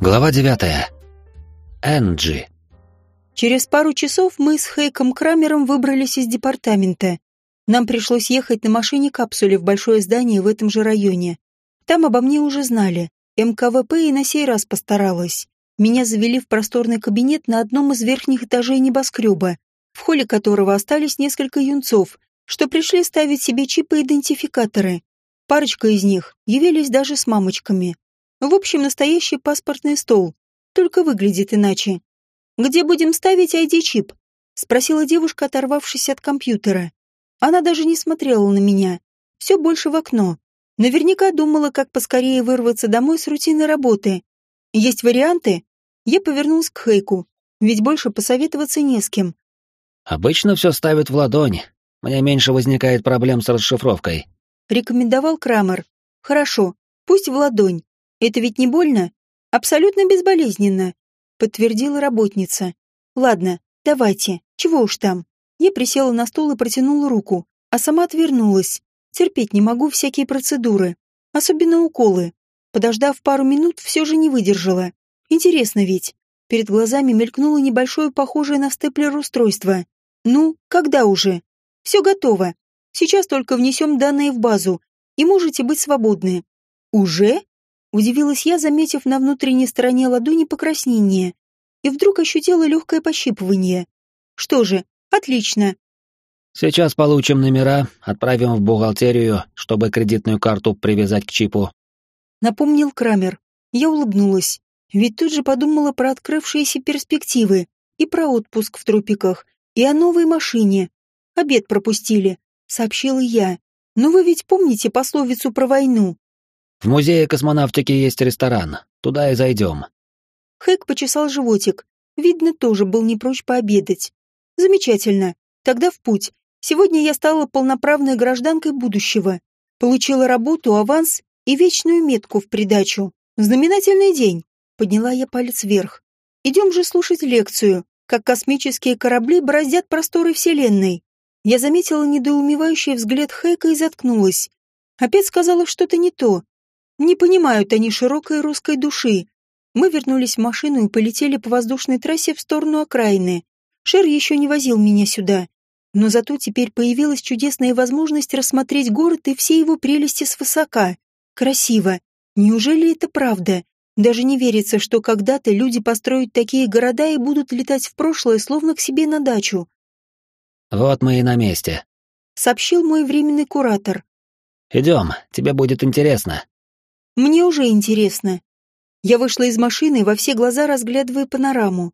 Глава девятая. Энджи. Через пару часов мы с Хейком Крамером выбрались из департамента. Нам пришлось ехать на машине-капсуле в большое здание в этом же районе. Там обо мне уже знали. МКВП и на сей раз постаралась. Меня завели в просторный кабинет на одном из верхних этажей небоскреба, в холле которого остались несколько юнцов, что пришли ставить себе чипы-идентификаторы. Парочка из них явились даже с мамочками. В общем, настоящий паспортный стол, только выглядит иначе. «Где будем ставить ID-чип?» — спросила девушка, оторвавшись от компьютера. Она даже не смотрела на меня. Все больше в окно. Наверняка думала, как поскорее вырваться домой с рутины работы. Есть варианты? Я повернулась к Хейку, ведь больше посоветоваться не с кем. Обычно все ставят в ладонь. Мне меньше возникает проблем с расшифровкой. Рекомендовал Крамер. Хорошо, пусть в ладонь. Это ведь не больно? Абсолютно безболезненно, подтвердила работница. Ладно, давайте, чего уж там. Я присела на стул и протянула руку, а сама отвернулась. Терпеть не могу всякие процедуры, особенно уколы. Подождав пару минут, все же не выдержала. Интересно ведь. Перед глазами мелькнуло небольшое похожее на степлер устройство. Ну, когда уже? Все готово. Сейчас только внесем данные в базу, и можете быть свободны. Уже? Удивилась я, заметив на внутренней стороне ладони покраснение. И вдруг ощутила легкое пощипывание. Что же, отлично. Сейчас получим номера, отправим в бухгалтерию, чтобы кредитную карту привязать к чипу. Напомнил Крамер. Я улыбнулась. Ведь тут же подумала про открывшиеся перспективы и про отпуск в тропиках, и о новой машине. Обед пропустили, сообщила я. Но вы ведь помните пословицу про войну? В музее космонавтики есть ресторан. Туда и зайдем. Хэк почесал животик. Видно, тоже был не прочь пообедать. Замечательно. Тогда в путь. Сегодня я стала полноправной гражданкой будущего. Получила работу, аванс и вечную метку в придачу. Знаменательный день. Подняла я палец вверх. Идем же слушать лекцию, как космические корабли бороздят просторы Вселенной. Я заметила недоумевающий взгляд Хэка и заткнулась. Опять сказала что-то не то. Не понимают они широкой русской души. Мы вернулись в машину и полетели по воздушной трассе в сторону окраины. Шер еще не возил меня сюда. Но зато теперь появилась чудесная возможность рассмотреть город и все его прелести свысока. Красиво. Неужели это правда? Даже не верится, что когда-то люди построят такие города и будут летать в прошлое, словно к себе на дачу. «Вот мы и на месте», — сообщил мой временный куратор. «Идем, тебе будет интересно». «Мне уже интересно». Я вышла из машины, во все глаза разглядывая панораму.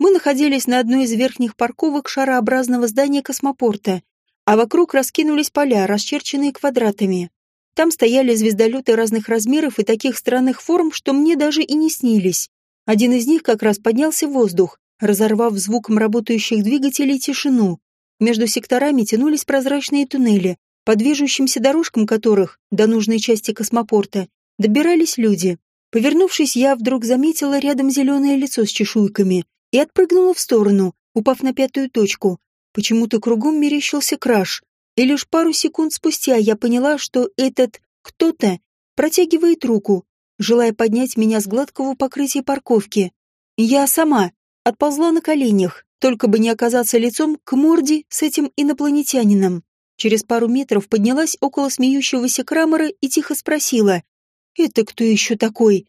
Мы находились на одной из верхних парковок шарообразного здания космопорта, а вокруг раскинулись поля, расчерченные квадратами. Там стояли звездолеты разных размеров и таких странных форм, что мне даже и не снились. Один из них как раз поднялся в воздух, разорвав звуком работающих двигателей тишину. Между секторами тянулись прозрачные туннели, по движущимся дорожкам которых, до нужной части космопорта, добирались люди. Повернувшись, я вдруг заметила рядом зеленое лицо с чешуйками и отпрыгнула в сторону, упав на пятую точку. Почему-то кругом мерещился краш, и лишь пару секунд спустя я поняла, что этот кто-то протягивает руку, желая поднять меня с гладкого покрытия парковки. Я сама отползла на коленях, только бы не оказаться лицом к морде с этим инопланетянином. Через пару метров поднялась около смеющегося Крамера и тихо спросила. «Это кто еще такой?»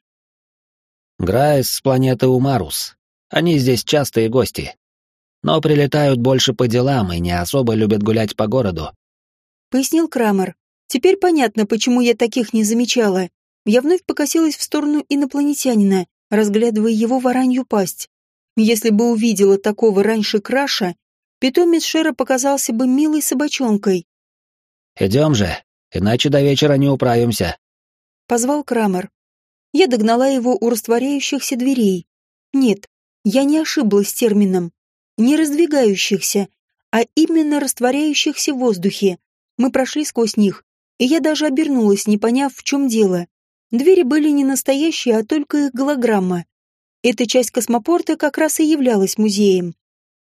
«Грайс с планеты Умарус. Они здесь частые гости но прилетают больше по делам и не особо любят гулять по городу. Пояснил Крамер. Теперь понятно, почему я таких не замечала. Я вновь покосилась в сторону инопланетянина, разглядывая его варанью пасть. Если бы увидела такого раньше Краша, питомец Шера показался бы милой собачонкой. «Идем же, иначе до вечера не управимся», — позвал Крамер. Я догнала его у растворяющихся дверей. Нет, я не ошиблась термином не раздвигающихся, а именно растворяющихся в воздухе. Мы прошли сквозь них, и я даже обернулась, не поняв, в чем дело. Двери были не настоящие, а только их голограмма. Эта часть космопорта как раз и являлась музеем.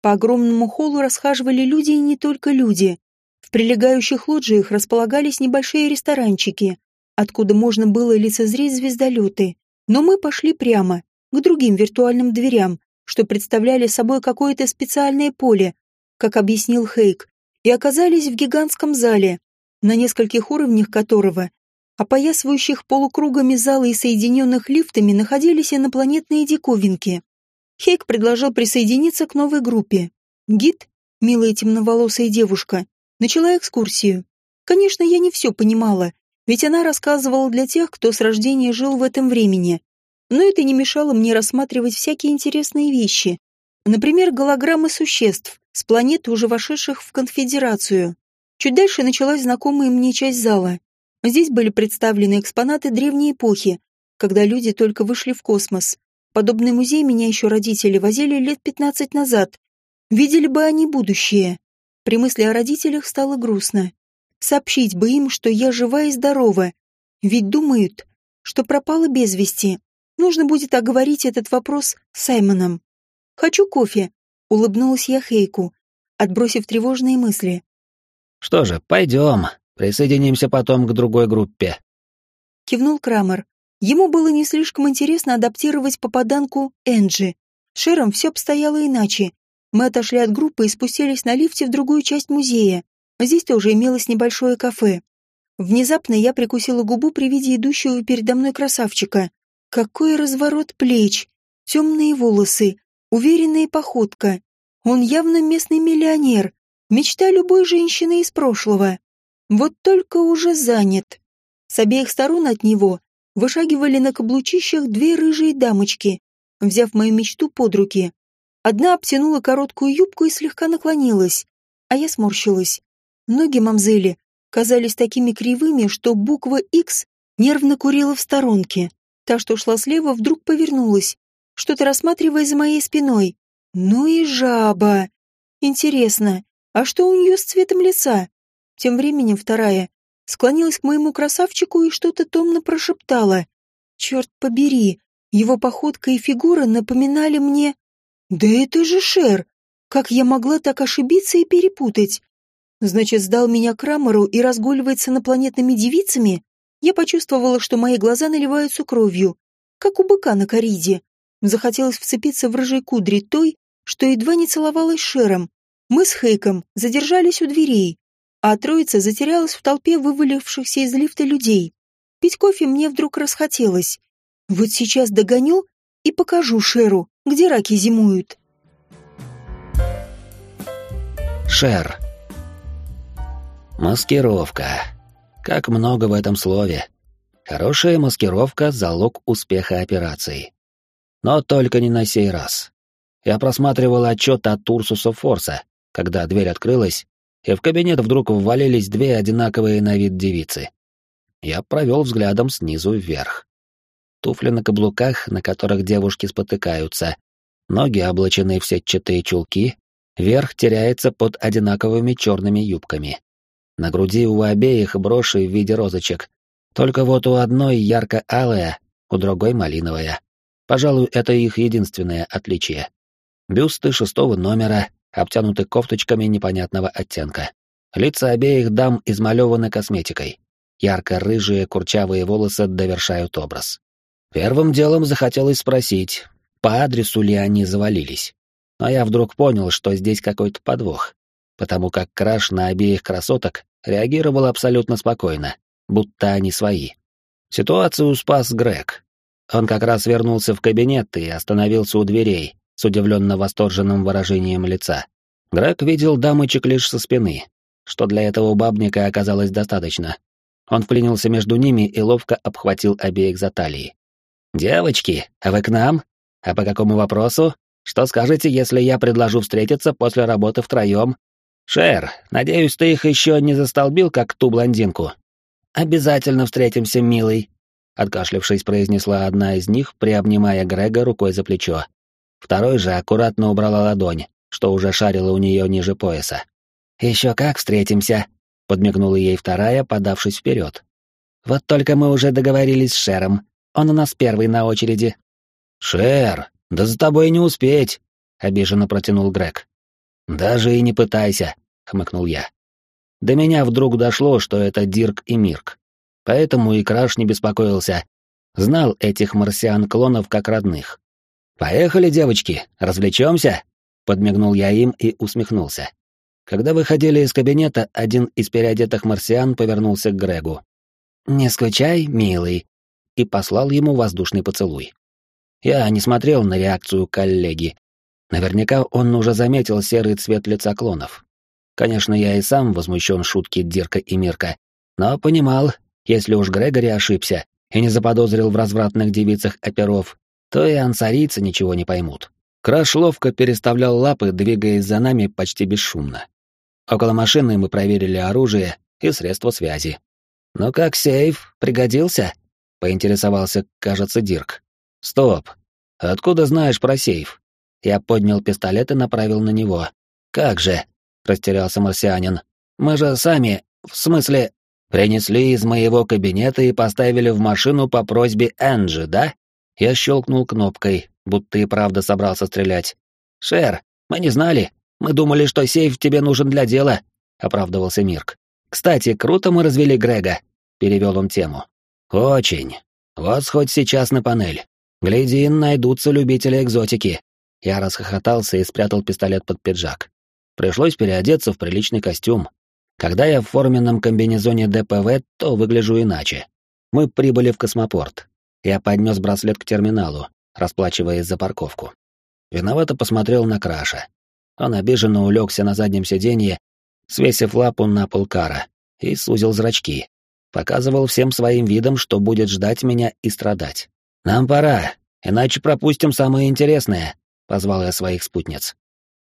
По огромному холлу расхаживали люди и не только люди. В прилегающих лоджиях располагались небольшие ресторанчики, откуда можно было лицезреть звездолеты. Но мы пошли прямо, к другим виртуальным дверям, что представляли собой какое-то специальное поле, как объяснил Хейк, и оказались в гигантском зале, на нескольких уровнях которого, опоясывающих полукругами зала и соединенных лифтами, находились инопланетные диковинки. Хейк предложил присоединиться к новой группе. Гид, милая темноволосая девушка, начала экскурсию. Конечно, я не все понимала, ведь она рассказывала для тех, кто с рождения жил в этом времени. Но это не мешало мне рассматривать всякие интересные вещи. Например, голограммы существ с планеты, уже вошедших в конфедерацию. Чуть дальше началась знакомая мне часть зала. Здесь были представлены экспонаты древней эпохи, когда люди только вышли в космос. Подобный музей меня еще родители возили лет 15 назад. Видели бы они будущее. При мысли о родителях стало грустно. Сообщить бы им, что я жива и здорова. Ведь думают, что пропала без вести. Нужно будет оговорить этот вопрос с Саймоном. «Хочу кофе», — улыбнулась я Хейку, отбросив тревожные мысли. «Что же, пойдем. Присоединимся потом к другой группе». Кивнул Крамер. Ему было не слишком интересно адаптировать попаданку Энджи. Шером все обстояло иначе. Мы отошли от группы и спустились на лифте в другую часть музея. Здесь тоже имелось небольшое кафе. Внезапно я прикусила губу при виде идущего передо мной красавчика. Какой разворот плеч, темные волосы, уверенная походка. Он явно местный миллионер, мечта любой женщины из прошлого. Вот только уже занят. С обеих сторон от него вышагивали на каблучищах две рыжие дамочки, взяв мою мечту под руки. Одна обтянула короткую юбку и слегка наклонилась, а я сморщилась. Ноги мамзели казались такими кривыми, что буква X нервно курила в сторонке. Та, что шла слева, вдруг повернулась, что-то рассматривая за моей спиной. Ну и жаба. Интересно, а что у нее с цветом лица? Тем временем вторая склонилась к моему красавчику и что-то томно прошептала. Черт побери, его походка и фигура напоминали мне... Да это же Шер! Как я могла так ошибиться и перепутать? Значит, сдал меня Крамеру и разгуливается инопланетными девицами? Я почувствовала, что мои глаза наливаются кровью, как у быка на кориде. Захотелось вцепиться в рыжей кудри той, что едва не целовалась Шером. Мы с Хейком задержались у дверей а троица затерялась в толпе вывалившихся из лифта людей. Пить кофе мне вдруг расхотелось. Вот сейчас догоню и покажу Шеру, где раки зимуют. Шер. Маскировка. Как много в этом слове. Хорошая маскировка — залог успеха операции. Но только не на сей раз. Я просматривал отчет от Урсуса Форса, когда дверь открылась, и в кабинет вдруг ввалились две одинаковые на вид девицы. Я провел взглядом снизу вверх. Туфли на каблуках, на которых девушки спотыкаются, ноги облачены в сетчатые чулки, верх теряется под одинаковыми черными юбками. На груди у обеих броши в виде розочек, только вот у одной ярко-алая, у другой малиновая. Пожалуй, это их единственное отличие. Бюсты шестого номера, обтянуты кофточками непонятного оттенка. Лица обеих дам измалеваны косметикой. Ярко-рыжие курчавые волосы довершают образ. Первым делом захотелось спросить, по адресу ли они завалились. Но я вдруг понял, что здесь какой-то подвох, потому как краш на обеих красоток реагировал абсолютно спокойно, будто они свои. Ситуацию спас Грег. Он как раз вернулся в кабинет и остановился у дверей, с удивленно восторженным выражением лица. Грег видел дамочек лишь со спины, что для этого бабника оказалось достаточно. Он вклинился между ними и ловко обхватил обеих за талии. «Девочки, а вы к нам? А по какому вопросу? Что скажете, если я предложу встретиться после работы втроем? Шер, надеюсь, ты их еще не застолбил, как ту блондинку?» «Обязательно встретимся, милый», — откашлившись, произнесла одна из них, приобнимая Грега рукой за плечо. Второй же аккуратно убрала ладонь, что уже шарила у нее ниже пояса. «Еще как встретимся», — подмигнула ей вторая, подавшись вперед. «Вот только мы уже договорились с Шером. Он у нас первый на очереди». «Шер, да за тобой не успеть», — обиженно протянул Грег. «Даже и не пытайся», — хмыкнул я. До меня вдруг дошло, что это Дирк и Мирк. Поэтому и Краш не беспокоился. Знал этих марсиан-клонов как родных. «Поехали, девочки, развлечемся?» Подмигнул я им и усмехнулся. Когда выходили из кабинета, один из переодетых марсиан повернулся к Грегу. «Не скучай, милый», и послал ему воздушный поцелуй. Я не смотрел на реакцию коллеги. Наверняка он уже заметил серый цвет лица клонов. Конечно, я и сам возмущен шутки Дирка и Мирка, но понимал, если уж Грегори ошибся и не заподозрил в развратных девицах оперов, то и ансарийцы ничего не поймут. Краш ловко переставлял лапы, двигаясь за нами почти бесшумно. Около машины мы проверили оружие и средства связи. «Ну как, сейф, пригодился?» — поинтересовался, кажется, Дирк. «Стоп. Откуда знаешь про сейф?» Я поднял пистолет и направил на него. «Как же?» — растерялся марсианин. «Мы же сами, в смысле, принесли из моего кабинета и поставили в машину по просьбе Энджи, да?» Я щелкнул кнопкой, будто и правда собрался стрелять. «Шер, мы не знали. Мы думали, что сейф тебе нужен для дела», — оправдывался Мирк. «Кстати, круто мы развели Грега», — перевел он тему. «Очень. Вот хоть сейчас на панель. Гляди, найдутся любители экзотики». Я расхохотался и спрятал пистолет под пиджак. Пришлось переодеться в приличный костюм. Когда я в форменном комбинезоне ДПВ, то выгляжу иначе. Мы прибыли в космопорт. Я поднес браслет к терминалу, расплачиваясь за парковку. Виновато посмотрел на Краша. Он обиженно улегся на заднем сиденье, свесив лапу на пол кара, и сузил зрачки. Показывал всем своим видом, что будет ждать меня и страдать. «Нам пора, иначе пропустим самое интересное», — позвал я своих спутниц.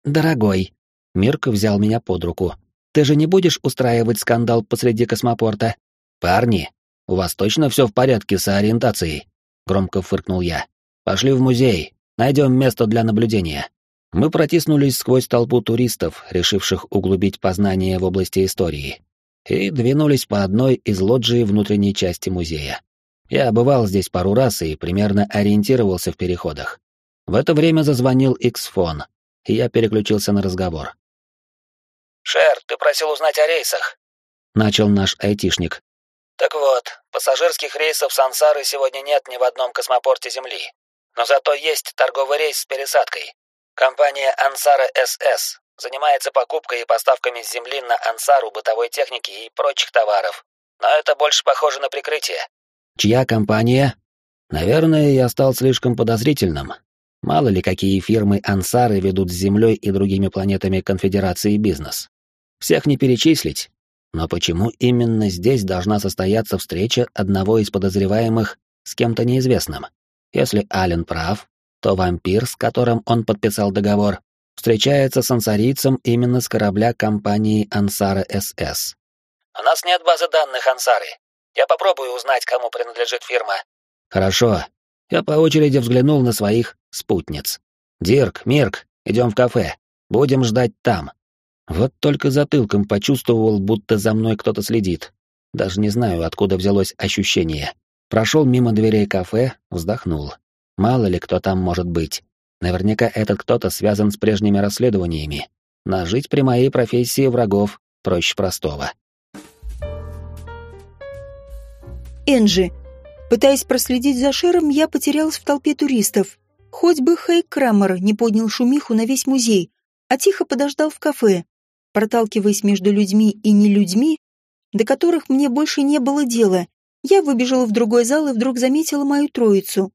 «Дорогой», — Мирка взял меня под руку, — «ты же не будешь устраивать скандал посреди космопорта?» «Парни, у вас точно все в порядке с ориентацией?» — громко фыркнул я. Пошли в музей, найдем место для наблюдения. Мы протиснулись сквозь толпу туристов, решивших углубить познание в области истории, и двинулись по одной из лоджий внутренней части музея. Я бывал здесь пару раз и примерно ориентировался в переходах. В это время зазвонил X-фон, и я переключился на разговор. «Шер, ты просил узнать о рейсах?» — начал наш айтишник. «Так вот, пассажирских рейсов Сансары сегодня нет ни в одном космопорте Земли. Но зато есть торговый рейс с пересадкой. Компания Ансара СС занимается покупкой и поставками с земли на Ансару бытовой техники и прочих товаров. Но это больше похоже на прикрытие. Чья компания? Наверное, я стал слишком подозрительным. Мало ли какие фирмы Ансары ведут с Землей и другими планетами Конфедерации бизнес. Всех не перечислить. Но почему именно здесь должна состояться встреча одного из подозреваемых с кем-то неизвестным? Если Ален прав, то вампир, с которым он подписал договор, встречается с ансарийцем именно с корабля компании Ансара СС. «У нас нет базы данных Ансары. Я попробую узнать, кому принадлежит фирма». «Хорошо». Я по очереди взглянул на своих спутниц. «Дирк, Мирк, идем в кафе. Будем ждать там». Вот только затылком почувствовал, будто за мной кто-то следит. Даже не знаю, откуда взялось ощущение. Прошел мимо дверей кафе, вздохнул. Мало ли кто там может быть. Наверняка этот кто-то связан с прежними расследованиями. Нажить при моей профессии врагов проще простого. Энджи. Пытаясь проследить за Шером, я потерялась в толпе туристов. Хоть бы Хейк Крамер не поднял шумиху на весь музей, а тихо подождал в кафе, проталкиваясь между людьми и нелюдьми, до которых мне больше не было дела, я выбежала в другой зал и вдруг заметила мою троицу.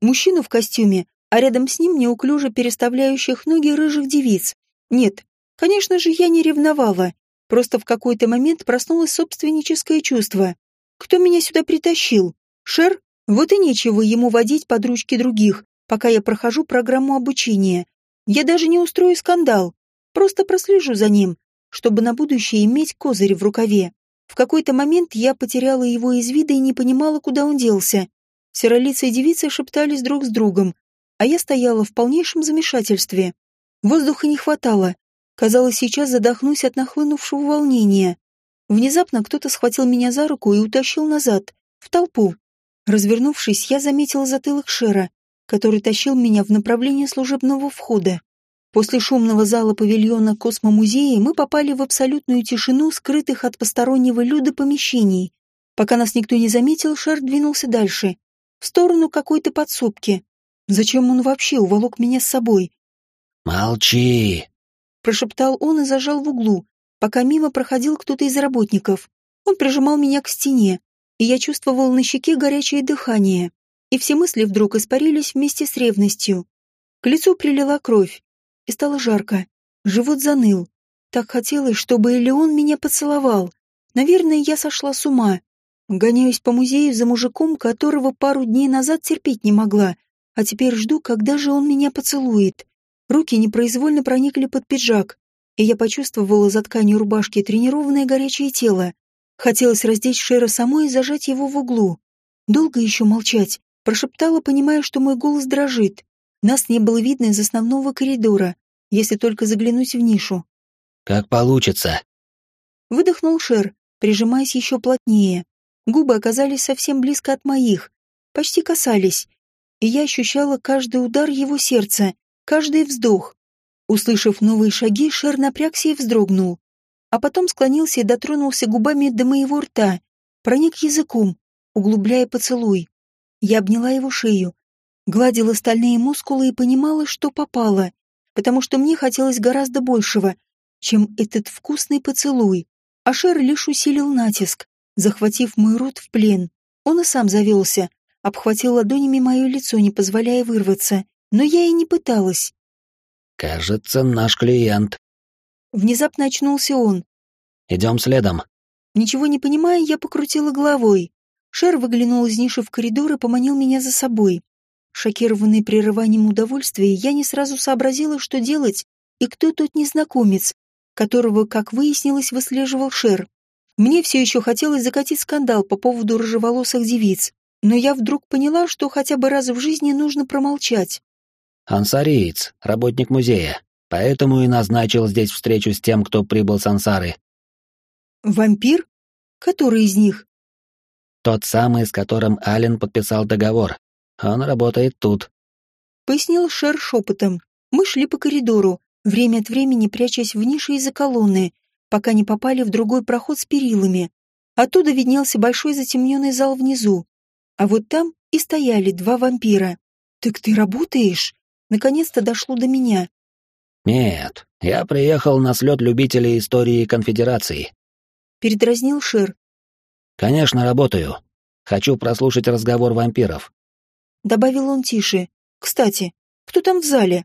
Мужчину в костюме, а рядом с ним неуклюже переставляющих ноги рыжих девиц. Нет, конечно же, я не ревновала. Просто в какой-то момент проснулось собственническое чувство. Кто меня сюда притащил? Шер? Вот и нечего ему водить под ручки других, пока я прохожу программу обучения. Я даже не устрою скандал. Просто прослежу за ним, чтобы на будущее иметь козырь в рукаве. В какой-то момент я потеряла его из вида и не понимала, куда он делся. Серолицые девицы шептались друг с другом, а я стояла в полнейшем замешательстве. Воздуха не хватало. Казалось, сейчас задохнусь от нахлынувшего волнения. Внезапно кто-то схватил меня за руку и утащил назад, в толпу. Развернувшись, я заметила затылок Шера, который тащил меня в направлении служебного входа. После шумного зала павильона Космомузея мы попали в абсолютную тишину скрытых от постороннего люда помещений. Пока нас никто не заметил, Шер двинулся дальше, в сторону какой-то подсобки. Зачем он вообще уволок меня с собой? «Молчи!» Прошептал он и зажал в углу, пока мимо проходил кто-то из работников. Он прижимал меня к стене, и я чувствовал на щеке горячее дыхание. И все мысли вдруг испарились вместе с ревностью. К лицу прилила кровь, и стало жарко. Живот заныл. Так хотелось, чтобы или он меня поцеловал. Наверное, я сошла с ума. Гоняюсь по музею за мужиком, которого пару дней назад терпеть не могла, а теперь жду, когда же он меня поцелует. Руки непроизвольно проникли под пиджак, и я почувствовала за тканью рубашки тренированное горячее тело. Хотелось раздеть Шера самой и зажать его в углу. Долго еще молчать, прошептала, понимая, что мой голос дрожит. Нас не было видно из основного коридора, если только заглянуть в нишу. «Как получится!» Выдохнул Шер, прижимаясь еще плотнее. Губы оказались совсем близко от моих, почти касались, и я ощущала каждый удар его сердца, каждый вздох. Услышав новые шаги, Шер напрягся и вздрогнул, а потом склонился и дотронулся губами до моего рта, проник языком, углубляя поцелуй. Я обняла его шею, гладила стальные мускулы и понимала, что попало, потому что мне хотелось гораздо большего, чем этот вкусный поцелуй. А Шер лишь усилил натиск, захватив мой рот в плен. Он и сам завелся, обхватил ладонями мое лицо, не позволяя вырваться, но я и не пыталась. «Кажется, наш клиент». Внезапно очнулся он. «Идем следом». Ничего не понимая, я покрутила головой. Шер выглянул из ниши в коридор и поманил меня за собой. Шокированный прерыванием удовольствия, я не сразу сообразила, что делать, и кто тот незнакомец, которого, как выяснилось, выслеживал Шер. Мне все еще хотелось закатить скандал по поводу рыжеволосых девиц, но я вдруг поняла, что хотя бы раз в жизни нужно промолчать. «Ансариец, работник музея, поэтому и назначил здесь встречу с тем, кто прибыл с Ансары». «Вампир? Который из них?» «Тот самый, с которым Ален подписал договор. Он работает тут», — пояснил Шер шепотом. Мы шли по коридору, время от времени прячась в нише из-за колонны, пока не попали в другой проход с перилами. Оттуда виднелся большой затемненный зал внизу. А вот там и стояли два вампира. «Так ты работаешь?» Наконец-то дошло до меня. «Нет, я приехал на слет любителей истории конфедерации». Передразнил Шер. «Конечно, работаю. Хочу прослушать разговор вампиров». Добавил он тише. «Кстати, кто там в зале?»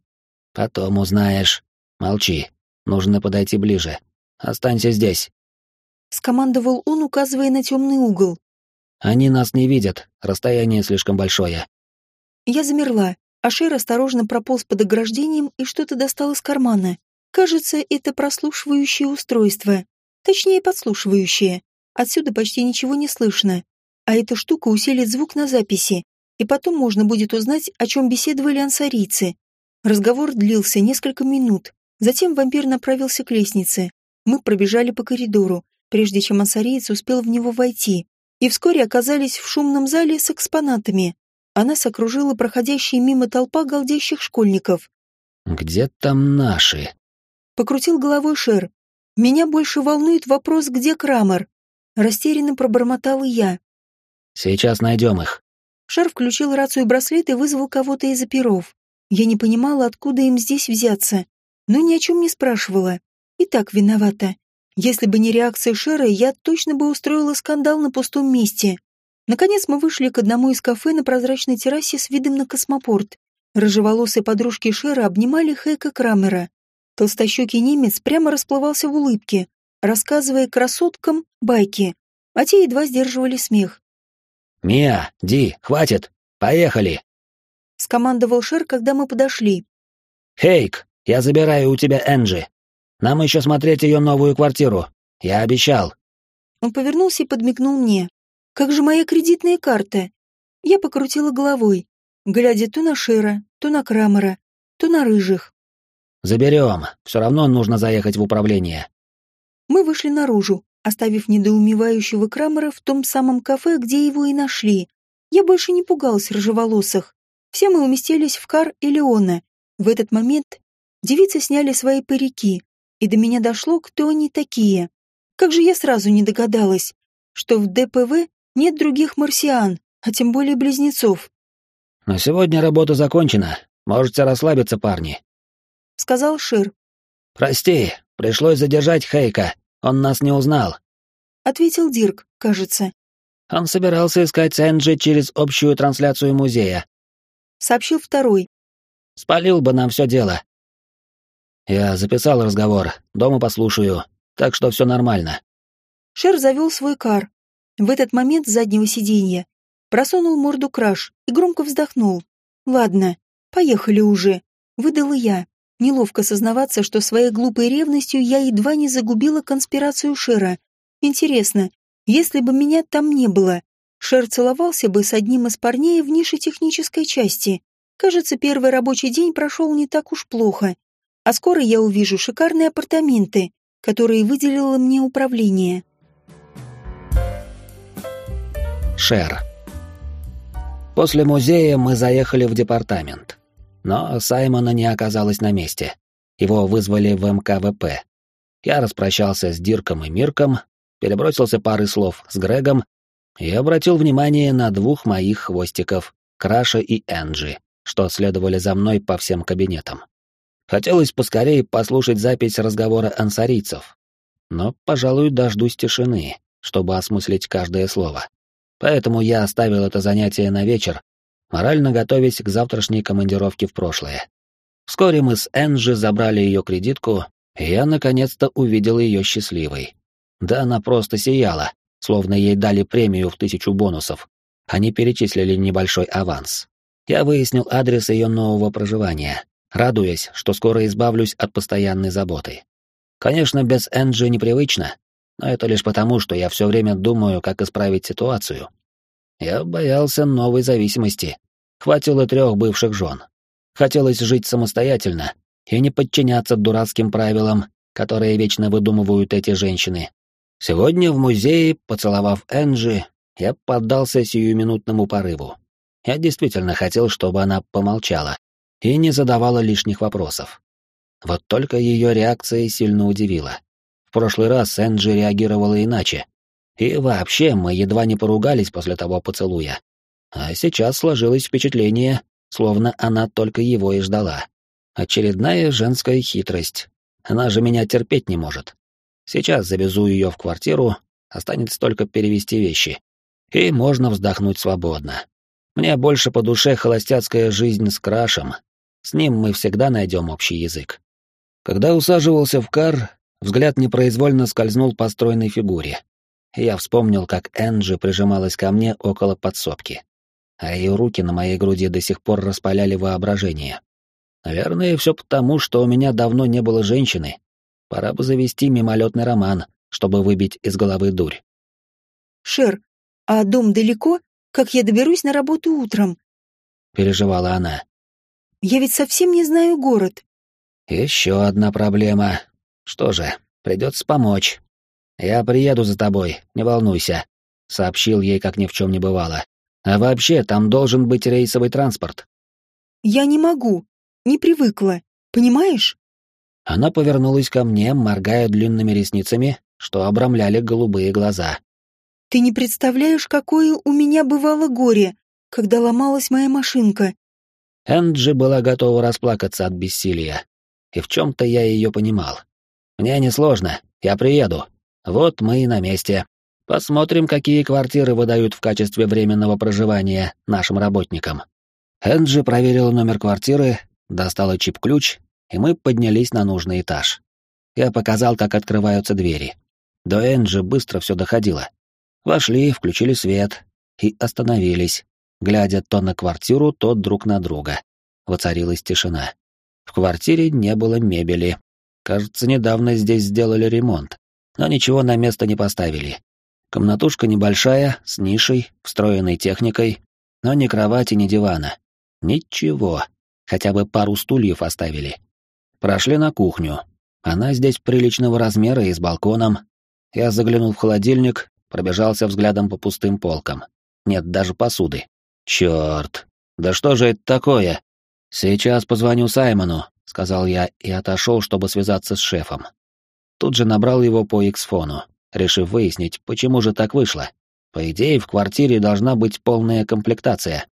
«Потом узнаешь. Молчи. Нужно подойти ближе. Останься здесь». Скомандовал он, указывая на темный угол. «Они нас не видят. Расстояние слишком большое». Я замерла. Ашер осторожно прополз под ограждением и что-то достал из кармана. Кажется, это прослушивающее устройство. Точнее, подслушивающее. Отсюда почти ничего не слышно. А эта штука усилит звук на записи, и потом можно будет узнать, о чем беседовали ансарийцы. Разговор длился несколько минут. Затем вампир направился к лестнице. Мы пробежали по коридору, прежде чем ансариец успел в него войти, и вскоре оказались в шумном зале с экспонатами, а нас окружила проходящая мимо толпа галдящих школьников. «Где там наши?» Покрутил головой Шер. «Меня больше волнует вопрос, где Крамер?» Растерянно пробормотала я. «Сейчас найдем их». Шер включил рацию браслет и вызвал кого-то из оперов. Я не понимала, откуда им здесь взяться, но ни о чем не спрашивала. И так виновата. Если бы не реакция Шера, я точно бы устроила скандал на пустом месте. Наконец мы вышли к одному из кафе на прозрачной террасе с видом на космопорт. Рыжеволосые подружки Шера обнимали Хэка Крамера. Толстощекий немец прямо расплывался в улыбке, рассказывая красоткам байки, а те едва сдерживали смех. «Мия, Ди, хватит! Поехали!» — скомандовал Шер, когда мы подошли. «Хейк, я забираю у тебя Энджи. Нам еще смотреть ее новую квартиру. Я обещал». Он повернулся и подмигнул мне. Как же моя кредитная карта? Я покрутила головой, глядя то на Шера, то на Крамера, то на рыжих. Заберем. Все равно нужно заехать в управление. Мы вышли наружу, оставив недоумевающего Крамера в том самом кафе, где его и нашли. Я больше не пугалась рыжеволосых. Все мы уместились в кар и Леона. В этот момент девицы сняли свои парики, и до меня дошло, кто они такие. Как же я сразу не догадалась, что в ДПВ нет других марсиан, а тем более близнецов. «На сегодня работа закончена. Можете расслабиться, парни», — сказал Шир. «Прости, пришлось задержать Хейка. Он нас не узнал», — ответил Дирк, кажется. «Он собирался искать Сэнджи через общую трансляцию музея», — сообщил второй. «Спалил бы нам все дело». «Я записал разговор, дома послушаю, так что все нормально». Шер завел свой кар. В этот момент с заднего сиденья просунул морду краш и громко вздохнул. «Ладно, поехали уже», — выдала я. Неловко сознаваться, что своей глупой ревностью я едва не загубила конспирацию Шера. Интересно, если бы меня там не было, Шер целовался бы с одним из парней в нише технической части. Кажется, первый рабочий день прошел не так уж плохо. А скоро я увижу шикарные апартаменты, которые выделило мне управление. Шер. После музея мы заехали в департамент. Но Саймона не оказалось на месте. Его вызвали в МКВП. Я распрощался с Дирком и Мирком, перебросился парой слов с Грегом и обратил внимание на двух моих хвостиков, Краша и Энджи, что следовали за мной по всем кабинетам. Хотелось поскорее послушать запись разговора ансарийцев, но, пожалуй, дождусь тишины, чтобы осмыслить каждое слово. Поэтому я оставил это занятие на вечер, морально готовясь к завтрашней командировке в прошлое. Вскоре мы с Энджи забрали ее кредитку, и я наконец-то увидел ее счастливой. Да она просто сияла, словно ей дали премию в тысячу бонусов. Они перечислили небольшой аванс. Я выяснил адрес ее нового проживания, радуясь, что скоро избавлюсь от постоянной заботы. Конечно, без Энджи непривычно, но это лишь потому, что я все время думаю, как исправить ситуацию. Я боялся новой зависимости. Хватило трех бывших жен. Хотелось жить самостоятельно и не подчиняться дурацким правилам, которые вечно выдумывают эти женщины. Сегодня в музее, поцеловав Энджи, я поддался сиюминутному порыву. Я действительно хотел, чтобы она помолчала и не задавала лишних вопросов. Вот только ее реакция сильно удивила. В прошлый раз Энджи реагировала иначе. И вообще, мы едва не поругались после того поцелуя. А сейчас сложилось впечатление, словно она только его и ждала. Очередная женская хитрость. Она же меня терпеть не может. Сейчас завезу ее в квартиру, останется только перевести вещи. И можно вздохнуть свободно. Мне больше по душе холостяцкая жизнь с Крашем. С ним мы всегда найдем общий язык. Когда усаживался в кар, Взгляд непроизвольно скользнул по стройной фигуре. Я вспомнил, как Энджи прижималась ко мне около подсобки, а ее руки на моей груди до сих пор распаляли воображение. Наверное, все потому, что у меня давно не было женщины. Пора бы завести мимолетный роман, чтобы выбить из головы дурь. «Шер, а дом далеко? Как я доберусь на работу утром?» — переживала она. «Я ведь совсем не знаю город». «Еще одна проблема. Что же, придется помочь. Я приеду за тобой, не волнуйся, сообщил ей, как ни в чем не бывало. А вообще, там должен быть рейсовый транспорт. Я не могу, не привыкла, понимаешь? Она повернулась ко мне, моргая длинными ресницами, что обрамляли голубые глаза. Ты не представляешь, какое у меня бывало горе, когда ломалась моя машинка. Энджи была готова расплакаться от бессилия, и в чем-то я ее понимал. Мне несложно, я приеду. Вот мы и на месте. Посмотрим, какие квартиры выдают в качестве временного проживания нашим работникам. Энджи проверила номер квартиры, достала чип-ключ, и мы поднялись на нужный этаж. Я показал, как открываются двери. До Энджи быстро все доходило. Вошли, включили свет и остановились, глядя то на квартиру, то друг на друга. Воцарилась тишина. В квартире не было мебели, Кажется, недавно здесь сделали ремонт, но ничего на место не поставили. Комнатушка небольшая, с нишей, встроенной техникой, но ни кровати, ни дивана. Ничего, хотя бы пару стульев оставили. Прошли на кухню. Она здесь приличного размера и с балконом. Я заглянул в холодильник, пробежался взглядом по пустым полкам. Нет даже посуды. Черт, да что же это такое? Сейчас позвоню Саймону, сказал я и отошел, чтобы связаться с шефом. Тут же набрал его по X-фону, решив выяснить, почему же так вышло. По идее, в квартире должна быть полная комплектация.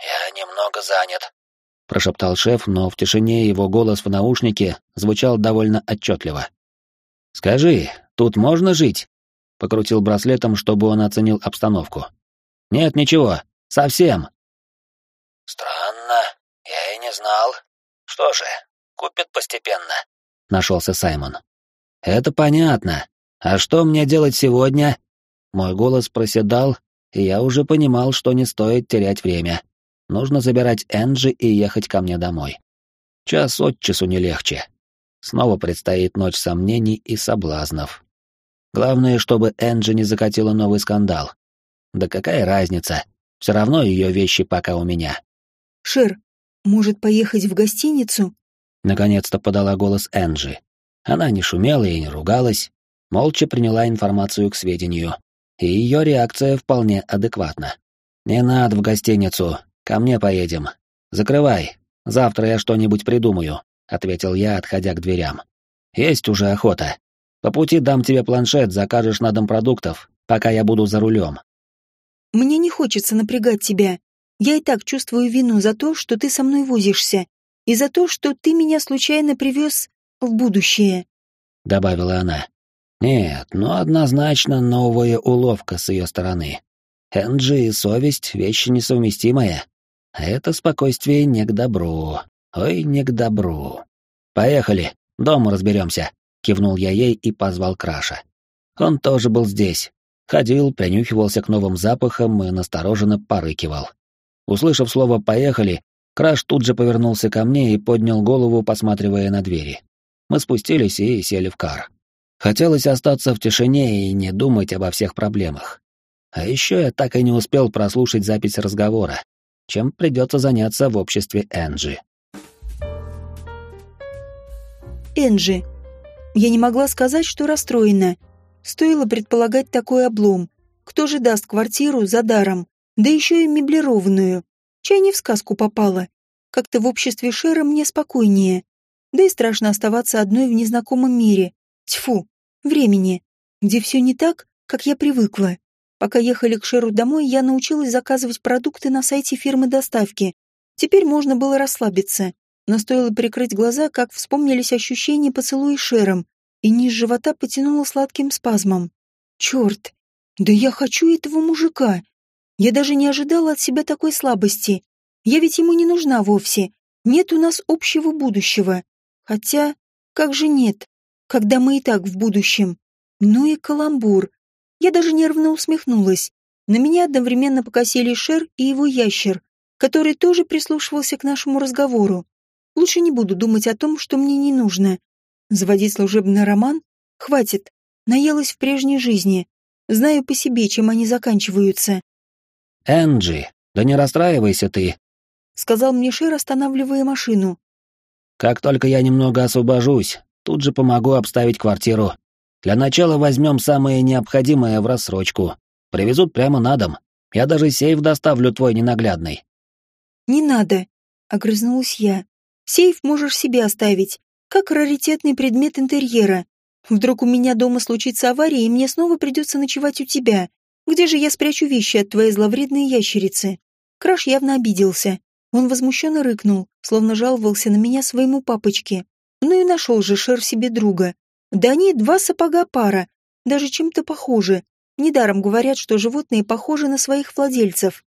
Я немного занят», — прошептал шеф, но в тишине его голос в наушнике звучал довольно отчетливо. «Скажи, тут можно жить?» — покрутил браслетом, чтобы он оценил обстановку. «Нет, ничего. Совсем». «Странно. Я и не знал. Что же, купит постепенно», — нашелся Саймон. «Это понятно. А что мне делать сегодня?» Мой голос проседал, и я уже понимал, что не стоит терять время. Нужно забирать Энджи и ехать ко мне домой. Час от часу не легче. Снова предстоит ночь сомнений и соблазнов. Главное, чтобы Энджи не закатила новый скандал. Да какая разница? Все равно ее вещи пока у меня. Шер, может поехать в гостиницу? Наконец-то подала голос Энджи. Она не шумела и не ругалась, молча приняла информацию к сведению. И ее реакция вполне адекватна. «Не надо в гостиницу, ко мне поедем. Закрывай, завтра я что-нибудь придумаю», — ответил я, отходя к дверям. «Есть уже охота. По пути дам тебе планшет, закажешь на дом продуктов, пока я буду за рулем». «Мне не хочется напрягать тебя. Я и так чувствую вину за то, что ты со мной возишься, и за то, что ты меня случайно привез в будущее», — добавила она. «Нет, ну однозначно новая уловка с ее стороны. Энджи и совесть — вещи несовместимые. А это спокойствие не к добру. Ой, не к добру. Поехали, дома разберемся», — кивнул я ей и позвал Краша. Он тоже был здесь. Ходил, принюхивался к новым запахам и настороженно порыкивал. Услышав слово «поехали», Краш тут же повернулся ко мне и поднял голову, посматривая на двери. Мы спустились и сели в кар. Хотелось остаться в тишине и не думать обо всех проблемах. А еще я так и не успел прослушать запись разговора, чем придется заняться в обществе Энджи. Энджи. Я не могла сказать, что расстроена. Стоило предполагать такой облом. Кто же даст квартиру за даром? Да еще и меблированную. Чай не в сказку попала. Как-то в обществе Шера мне спокойнее. Да и страшно оставаться одной в незнакомом мире. Тьфу, времени, где все не так, как я привыкла. Пока ехали к Шеру домой, я научилась заказывать продукты на сайте фирмы доставки. Теперь можно было расслабиться. Но стоило прикрыть глаза, как вспомнились ощущения поцелуя Шером, и низ живота потянуло сладким спазмом. Черт! Да я хочу этого мужика! Я даже не ожидала от себя такой слабости. Я ведь ему не нужна вовсе. Нет у нас общего будущего. Хотя, как же нет, когда мы и так в будущем? Ну и каламбур. Я даже нервно усмехнулась. На меня одновременно покосили Шер и его ящер, который тоже прислушивался к нашему разговору. Лучше не буду думать о том, что мне не нужно. Заводить служебный роман? Хватит. Наелась в прежней жизни. Знаю по себе, чем они заканчиваются. «Энджи, да не расстраивайся ты», — сказал мне Шер, останавливая машину. «Как только я немного освобожусь, тут же помогу обставить квартиру. Для начала возьмем самое необходимое в рассрочку. Привезут прямо на дом. Я даже сейф доставлю твой ненаглядный». «Не надо», — огрызнулась я. «Сейф можешь себе оставить, как раритетный предмет интерьера. Вдруг у меня дома случится авария, и мне снова придется ночевать у тебя. Где же я спрячу вещи от твоей зловредной ящерицы? Краш явно обиделся. Он возмущенно рыкнул, словно жаловался на меня своему папочке. Ну и нашел же Шер себе друга. Да они два сапога пара, даже чем-то похожи. Недаром говорят, что животные похожи на своих владельцев.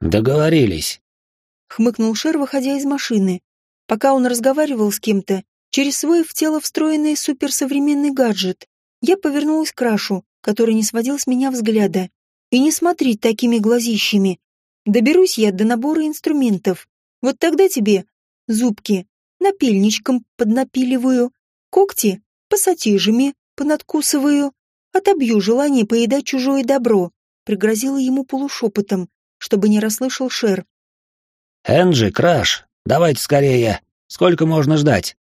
«Договорились», — хмыкнул Шер, выходя из машины. Пока он разговаривал с кем-то, через свой в тело встроенный суперсовременный гаджет, я повернулась к Крашу, который не сводил с меня взгляда. И не смотреть такими глазищами. Доберусь я до набора инструментов. Вот тогда тебе зубки напильничком поднапиливаю, когти пассатижами понадкусываю, отобью желание поедать чужое добро, пригрозила ему полушепотом, чтобы не расслышал Шер. «Энджи, Краш, давайте скорее. Сколько можно ждать?»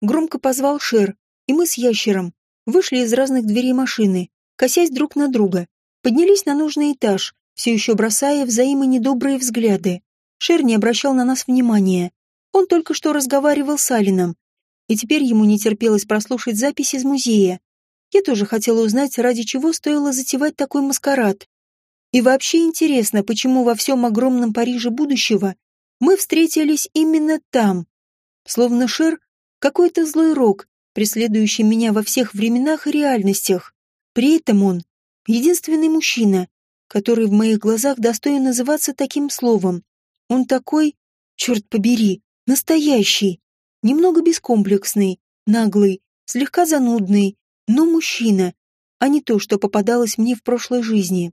Громко позвал Шер, и мы с ящером вышли из разных дверей машины, косясь друг на друга. Поднялись на нужный этаж, все еще бросая взаимонедобрые взгляды. Шер не обращал на нас внимания. Он только что разговаривал с Алином, и теперь ему не терпелось прослушать запись из музея. Я тоже хотела узнать, ради чего стоило затевать такой маскарад. И вообще интересно, почему во всем огромном Париже будущего мы встретились именно там. Словно Шер — какой-то злой рок, преследующий меня во всех временах и реальностях. При этом он — единственный мужчина, который в моих глазах достоин называться таким словом. Он такой, черт побери, настоящий, немного бескомплексный, наглый, слегка занудный, но мужчина, а не то, что попадалось мне в прошлой жизни.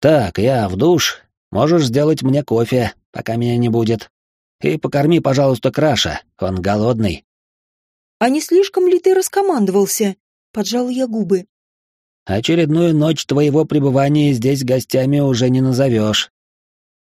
«Так, я в душ. Можешь сделать мне кофе, пока меня не будет. И покорми, пожалуйста, Краша, он голодный». «А не слишком ли ты раскомандовался?» — поджал я губы. «Очередную ночь твоего пребывания здесь гостями уже не назовешь».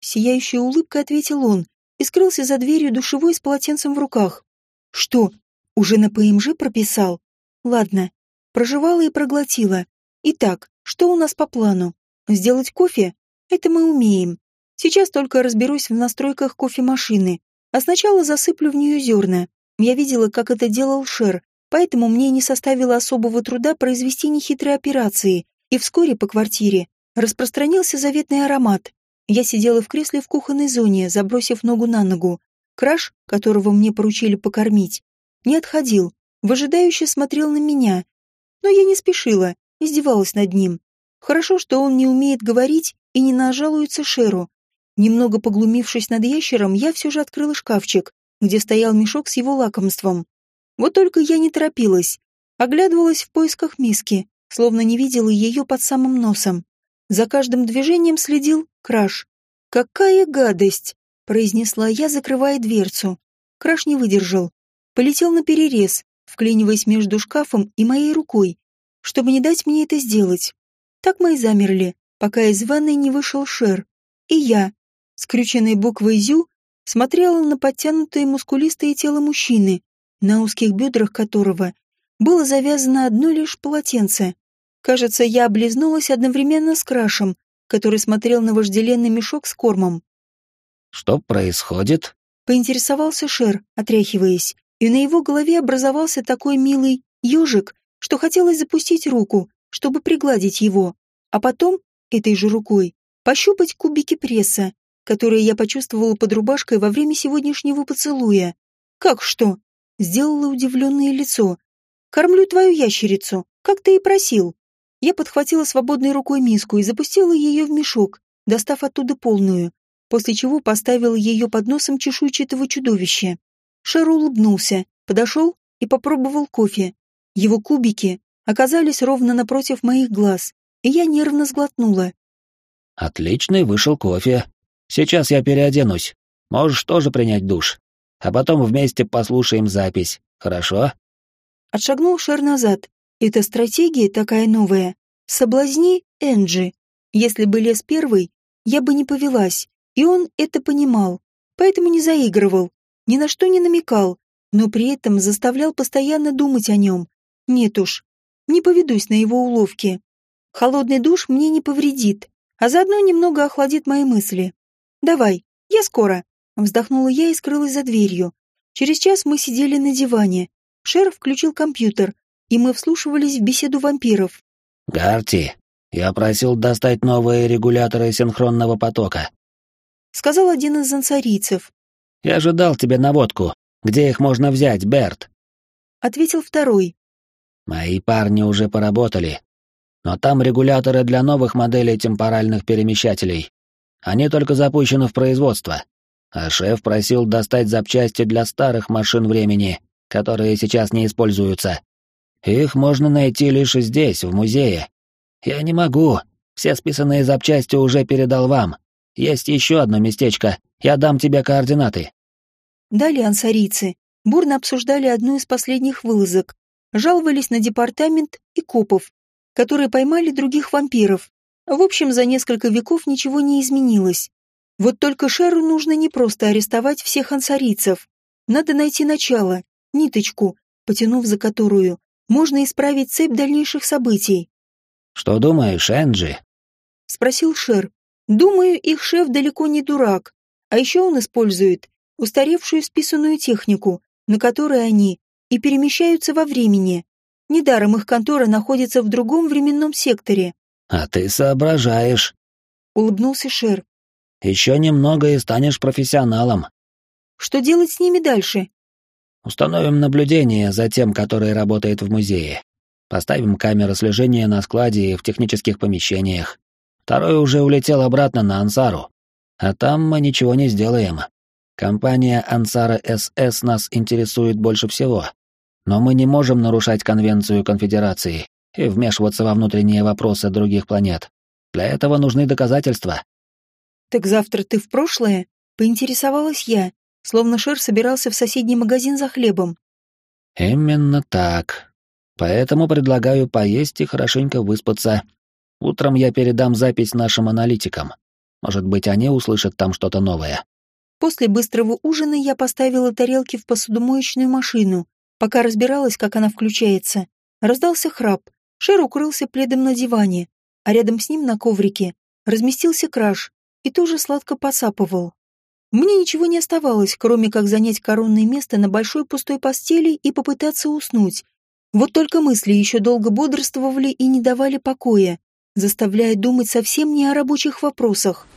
Сияющей улыбкой ответил он и скрылся за дверью душевой с полотенцем в руках. «Что, уже на ПМЖ прописал? Ладно, проживала и проглотила. Итак, что у нас по плану? Сделать кофе? Это мы умеем. Сейчас только разберусь в настройках кофемашины, а сначала засыплю в нее зерна. Я видела, как это делал Шер, поэтому мне не составило особого труда произвести нехитрые операции, и вскоре по квартире распространился заветный аромат. Я сидела в кресле в кухонной зоне, забросив ногу на ногу. Краш, которого мне поручили покормить, не отходил, выжидающе смотрел на меня. Но я не спешила, издевалась над ним. Хорошо, что он не умеет говорить и не нажалуется Шеру. Немного поглумившись над ящером, я все же открыла шкафчик, где стоял мешок с его лакомством. Вот только я не торопилась. Оглядывалась в поисках миски, словно не видела ее под самым носом. За каждым движением следил Краш. «Какая гадость!» — произнесла я, закрывая дверцу. Краш не выдержал. Полетел на перерез, вклиниваясь между шкафом и моей рукой, чтобы не дать мне это сделать. Так мы и замерли, пока из ванной не вышел Шер. И я, скрюченной буквой «Зю», смотрела на подтянутое мускулистое тело мужчины, на узких бедрах которого было завязано одно лишь полотенце. Кажется, я облизнулась одновременно с Крашем, который смотрел на вожделенный мешок с кормом. «Что происходит?» — поинтересовался Шер, отряхиваясь, и на его голове образовался такой милый ежик, что хотелось запустить руку, чтобы пригладить его, а потом, этой же рукой, пощупать кубики пресса, которые я почувствовала под рубашкой во время сегодняшнего поцелуя. «Как что?» — сделала удивленное лицо. «Кормлю твою ящерицу, как ты и просил». Я подхватила свободной рукой миску и запустила ее в мешок, достав оттуда полную, после чего поставила ее под носом чешуйчатого чудовища. Шер улыбнулся, подошел и попробовал кофе. Его кубики оказались ровно напротив моих глаз, и я нервно сглотнула. «Отличный вышел кофе. Сейчас я переоденусь. Можешь тоже принять душ. А потом вместе послушаем запись, хорошо?» Отшагнул Шер назад. «Эта стратегия такая новая. Соблазни Энджи. Если бы лез первый, я бы не повелась, и он это понимал, поэтому не заигрывал, ни на что не намекал, но при этом заставлял постоянно думать о нем. Нет уж, не поведусь на его уловки. Холодный душ мне не повредит, а заодно немного охладит мои мысли. «Давай, я скоро», — вздохнула я и скрылась за дверью. Через час мы сидели на диване. Шер включил компьютер, и мы вслушивались в беседу вампиров. «Гарти, я просил достать новые регуляторы синхронного потока», — сказал один из ансарийцев. «Я же дал тебе наводку. Где их можно взять, Берт?» — ответил второй. Мои парни уже поработали. Но там регуляторы для новых моделей темпоральных перемещателей. Они только запущены в производство. А шеф просил достать запчасти для старых машин времени, которые сейчас не используются. Их можно найти лишь здесь, в музее. Я не могу. Все списанные запчасти уже передал вам. Есть еще одно местечко. Я дам тебе координаты. Далее ансарийцы бурно обсуждали одну из последних вылазок, жаловались на департамент и копов, которые поймали других вампиров. В общем, за несколько веков ничего не изменилось. Вот только Шеру нужно не просто арестовать всех ансарийцев. Надо найти начало, ниточку, потянув за которую можно исправить цепь дальнейших событий. «Что думаешь, Энджи?» — спросил Шер. «Думаю, их шеф далеко не дурак. А еще он использует устаревшую списанную технику, на которой они и перемещаются во времени. Недаром их контора находится в другом временном секторе. А ты соображаешь. улыбнулся Шер. Еще немного и станешь профессионалом. Что делать с ними дальше? Установим наблюдение за тем, который работает в музее. Поставим камеры слежения на складе и в технических помещениях. Второй уже улетел обратно на Ансару. А там мы ничего не сделаем. Компания Ансара СС нас интересует больше всего. Но мы не можем нарушать Конвенцию Конфедерации и вмешиваться во внутренние вопросы других планет. Для этого нужны доказательства. Так завтра ты в прошлое? Поинтересовалась я, словно Шер собирался в соседний магазин за хлебом. Именно так. Поэтому предлагаю поесть и хорошенько выспаться. Утром я передам запись нашим аналитикам. Может быть, они услышат там что-то новое. После быстрого ужина я поставила тарелки в посудомоечную машину. Пока разбиралась, как она включается, раздался храп. Шер укрылся пледом на диване, а рядом с ним на коврике разместился краш и тоже сладко посапывал. Мне ничего не оставалось, кроме как занять коронное место на большой пустой постели и попытаться уснуть. Вот только мысли еще долго бодрствовали и не давали покоя, заставляя думать совсем не о рабочих вопросах.